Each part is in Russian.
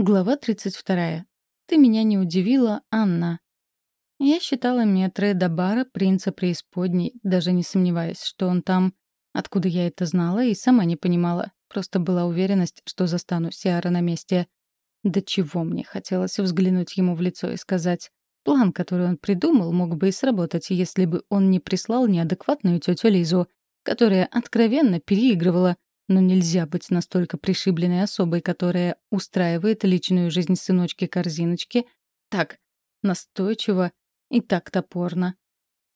Глава 32. Ты меня не удивила, Анна. Я считала метры до бара принца преисподней, даже не сомневаясь, что он там. Откуда я это знала и сама не понимала. Просто была уверенность, что застану Сиара на месте. До чего мне хотелось взглянуть ему в лицо и сказать. План, который он придумал, мог бы и сработать, если бы он не прислал неадекватную тетю Лизу, которая откровенно переигрывала, но нельзя быть настолько пришибленной особой, которая устраивает личную жизнь сыночки-корзиночки так настойчиво и так топорно.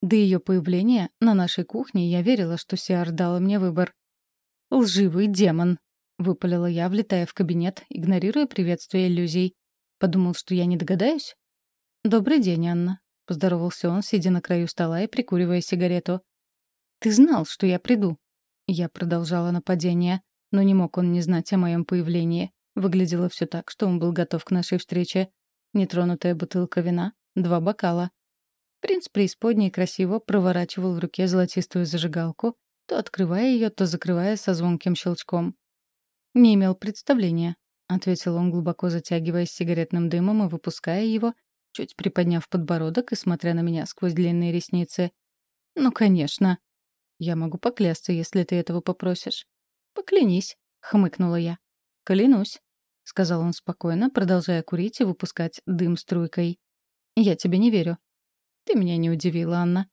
До ее появления на нашей кухне я верила, что Сиар дала мне выбор. «Лживый демон», — выпалила я, влетая в кабинет, игнорируя приветствие иллюзий. Подумал, что я не догадаюсь? «Добрый день, Анна», — поздоровался он, сидя на краю стола и прикуривая сигарету. «Ты знал, что я приду», я продолжала нападение, но не мог он не знать о моем появлении. Выглядело все так, что он был готов к нашей встрече. Нетронутая бутылка вина, два бокала. Принц преисподней красиво проворачивал в руке золотистую зажигалку, то открывая ее, то закрывая со звонким щелчком. «Не имел представления», — ответил он, глубоко затягиваясь сигаретным дымом и выпуская его, чуть приподняв подбородок и смотря на меня сквозь длинные ресницы. «Ну, конечно», я могу поклясться, если ты этого попросишь. Поклянись, хмыкнула я. Клянусь, сказал он спокойно, продолжая курить и выпускать дым струйкой. Я тебе не верю. Ты меня не удивила, Анна.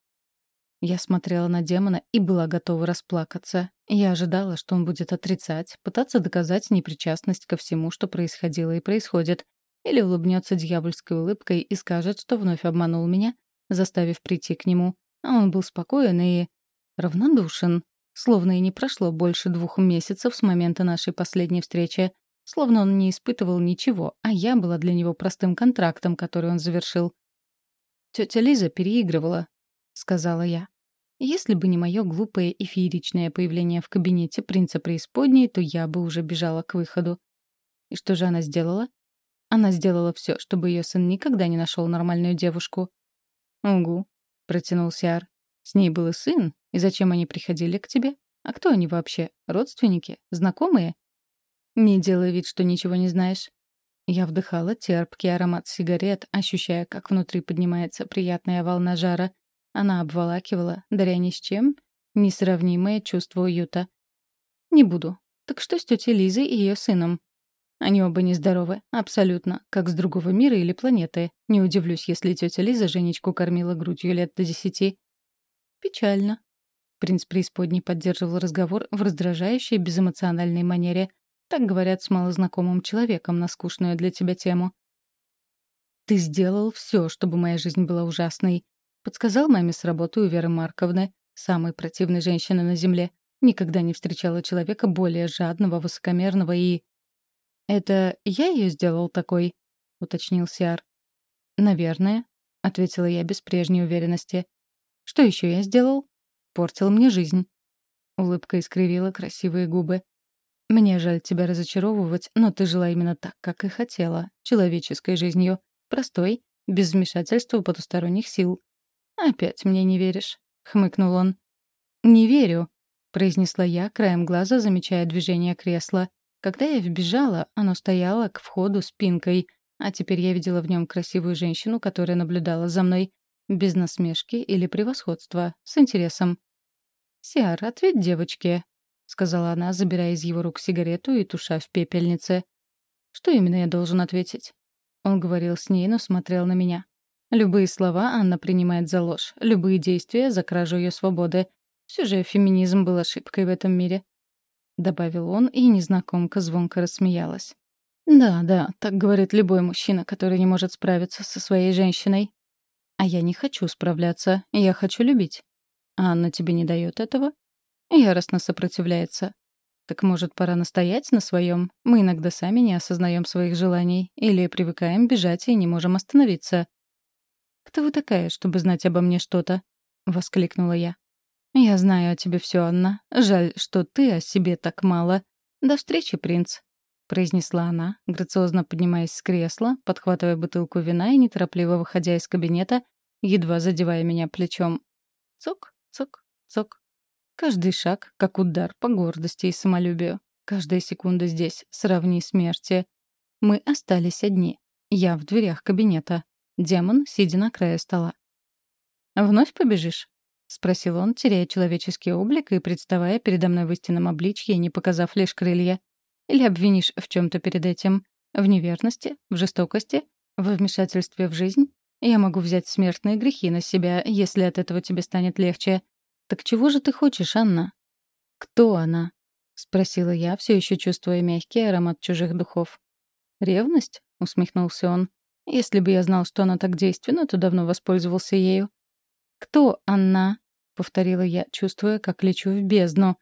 Я смотрела на демона и была готова расплакаться. Я ожидала, что он будет отрицать, пытаться доказать непричастность ко всему, что происходило и происходит, или улыбнется дьявольской улыбкой и скажет, что вновь обманул меня, заставив прийти к нему. А он был спокоен и равнодушен. Словно и не прошло больше двух месяцев с момента нашей последней встречи. Словно он не испытывал ничего, а я была для него простым контрактом, который он завершил. «Тетя Лиза переигрывала», — сказала я. Если бы не мое глупое и фееричное появление в кабинете принца преисподней, то я бы уже бежала к выходу. И что же она сделала? Она сделала все, чтобы ее сын никогда не нашел нормальную девушку. «Угу», — протянул Сиар. «С ней был и сын, и зачем они приходили к тебе? А кто они вообще? Родственники? Знакомые? Не делай вид, что ничего не знаешь. Я вдыхала терпкий аромат сигарет, ощущая, как внутри поднимается приятная волна жара. Она обволакивала, даря ни с чем, несравнимое чувство уюта. «Не буду. Так что с тетей Лизой и ее сыном?» Они оба нездоровы, абсолютно, как с другого мира или планеты. Не удивлюсь, если тетя Лиза Женечку кормила грудью лет до десяти. Печально. Принц преисподней поддерживал разговор в раздражающей безэмоциональной манере. Так говорят с малознакомым человеком на скучную для тебя тему. «Ты сделал все, чтобы моя жизнь была ужасной», — подсказал маме с работы у Веры Марковны, самой противной женщины на Земле. Никогда не встречала человека более жадного, высокомерного и... «Это я ее сделал такой?» — уточнил Сиар. «Наверное», — ответила я без прежней уверенности. «Что еще я сделал?» Портил мне жизнь. Улыбка искривила красивые губы. «Мне жаль тебя разочаровывать, но ты жила именно так, как и хотела. Человеческой жизнью. Простой, без вмешательства потусторонних сил. «Опять мне не веришь», — хмыкнул он. «Не верю», — произнесла я, краем глаза замечая движение кресла. Когда я вбежала, оно стояло к входу спинкой, а теперь я видела в нем красивую женщину, которая наблюдала за мной. Без насмешки или превосходства, с интересом. «Сиар, ответь девочке», — сказала она, забирая из его рук сигарету и туша в пепельнице. «Что именно я должен ответить?» Он говорил с ней, но смотрел на меня. Любые слова Анна принимает за ложь, любые действия — за кражу ее свободы. Все же феминизм был ошибкой в этом мире. Добавил он, и незнакомка звонко рассмеялась. «Да, да, так говорит любой мужчина, который не может справиться со своей женщиной. А я не хочу справляться, я хочу любить. А Анна тебе не дает этого? Яростно сопротивляется. Так может, пора настоять на своем? Мы иногда сами не осознаем своих желаний или привыкаем бежать и не можем остановиться. «Кто вы такая, чтобы знать обо мне что-то?» — воскликнула я. «Я знаю о тебе все, Анна. Жаль, что ты о себе так мало. До встречи, принц произнесла она, грациозно поднимаясь с кресла, подхватывая бутылку вина и неторопливо выходя из кабинета, едва задевая меня плечом. Цок, цок, цок. Каждый шаг — как удар по гордости и самолюбию. Каждая секунда здесь — сравни смерти. Мы остались одни. Я в дверях кабинета. Демон, сидя на крае стола. «Вновь побежишь?» — спросил он, теряя человеческий облик и представая передо мной в истинном обличье, не показав лишь крылья. «Или обвинишь в чем то перед этим? В неверности? В жестокости? В вмешательстве в жизнь? Я могу взять смертные грехи на себя, если от этого тебе станет легче. Так чего же ты хочешь, Анна?» «Кто она?» — спросила я, все еще чувствуя мягкий аромат чужих духов. «Ревность?» — усмехнулся он. «Если бы я знал, что она так действенна, то давно воспользовался ею». «Кто она?» — повторила я, чувствуя, как лечу в бездну.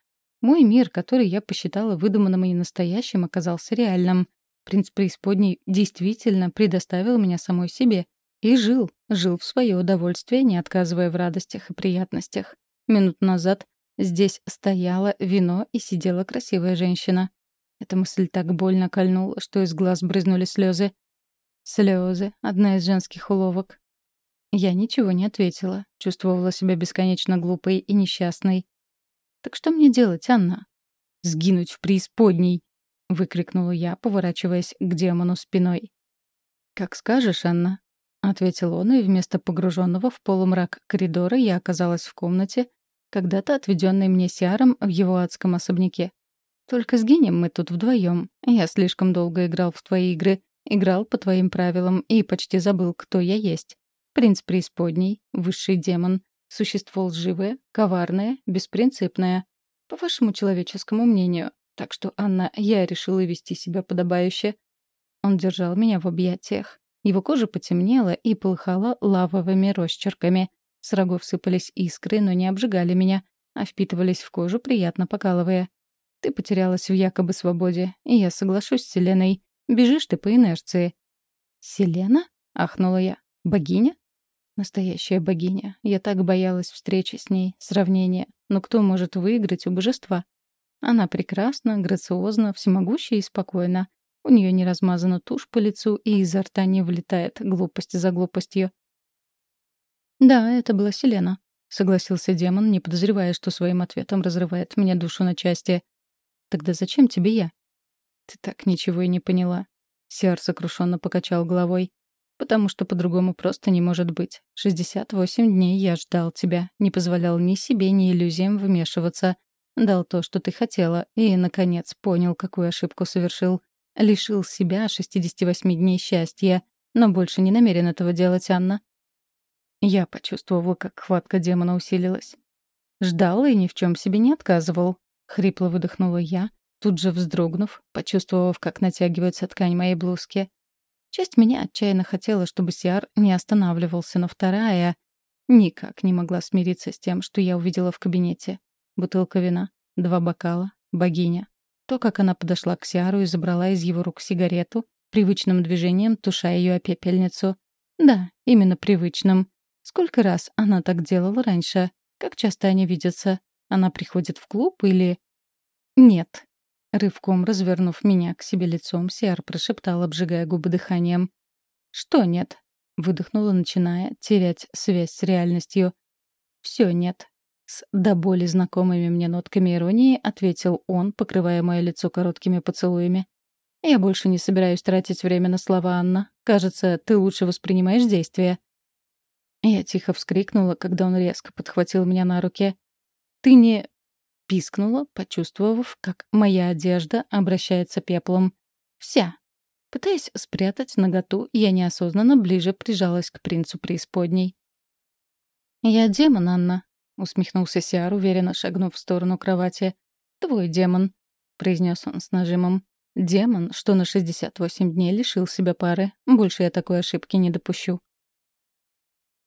Мой мир, который я посчитала выдуманным и настоящим, оказался реальным. Принц преисподней действительно предоставил меня самой себе. И жил, жил в свое удовольствие, не отказывая в радостях и приятностях. Минут назад здесь стояло вино и сидела красивая женщина. Эта мысль так больно кольнула, что из глаз брызнули слезы. Слезы — одна из женских уловок. Я ничего не ответила, чувствовала себя бесконечно глупой и несчастной. «Так что мне делать, Анна?» «Сгинуть в преисподней!» — выкрикнула я, поворачиваясь к демону спиной. «Как скажешь, Анна», — ответил он, и вместо погруженного в полумрак коридора я оказалась в комнате, когда-то отведенной мне Сиаром в его адском особняке. Только сгинем мы тут вдвоем. Я слишком долго играл в твои игры, играл по твоим правилам и почти забыл, кто я есть. Принц преисподней, высший демон, существо лживое, коварное, беспринципное. По вашему человеческому мнению. Так что, Анна, я решила вести себя подобающе. Он держал меня в объятиях. Его кожа потемнела и полыхала лавовыми росчерками. С рогов сыпались искры, но не обжигали меня, а впитывались в кожу, приятно покалывая. Ты потерялась в якобы свободе, и я соглашусь с Селеной. Бежишь ты по инерции». «Селена?» — ахнула я. «Богиня?» Настоящая богиня. Я так боялась встречи с ней, сравнения. Но кто может выиграть у божества? Она прекрасна, грациозна, всемогуща и спокойна. У нее не размазана тушь по лицу, и изо рта не влетает глупость за глупостью. «Да, это была Селена», — согласился демон, не подозревая, что своим ответом разрывает мне душу на части. Тогда зачем тебе я? Ты так ничего и не поняла. Сиар сокрушенно покачал головой. Потому что по-другому просто не может быть. 68 дней я ждал тебя, не позволял ни себе, ни иллюзиям вмешиваться. Дал то, что ты хотела, и, наконец, понял, какую ошибку совершил. Лишил себя 68 дней счастья, но больше не намерен этого делать, Анна. Я почувствовала, как хватка демона усилилась. Ждал и ни в чем себе не отказывал. — хрипло выдохнула я, тут же вздрогнув, почувствовав, как натягивается ткань моей блузки. Часть меня отчаянно хотела, чтобы Сиар не останавливался, но вторая никак не могла смириться с тем, что я увидела в кабинете. Бутылка вина, два бокала, богиня. То, как она подошла к Сиару и забрала из его рук сигарету, привычным движением туша ее о пепельницу. Да, именно привычным. Сколько раз она так делала раньше? Как часто они видятся? Она приходит в клуб или... Нет. Рывком развернув меня к себе лицом, Сиар прошептал, обжигая губы дыханием. «Что нет?» — выдохнула, начиная терять связь с реальностью. «Все нет». С до боли знакомыми мне нотками иронии ответил он, покрывая мое лицо короткими поцелуями. «Я больше не собираюсь тратить время на слова, Анна. Кажется, ты лучше воспринимаешь действия». Я тихо вскрикнула, когда он резко подхватил меня на руки. «Ты не...» — пискнула, почувствовав, как моя одежда обращается пеплом. «Вся». Пытаясь спрятать наготу, я неосознанно ближе прижалась к принцу преисподней. «Я демон, Анна», — усмехнулся Сиар, уверенно шагнув в сторону кровати. «Твой демон», — произнес он с нажимом. «Демон, что на 68 дней лишил себя пары. Больше я такой ошибки не допущу».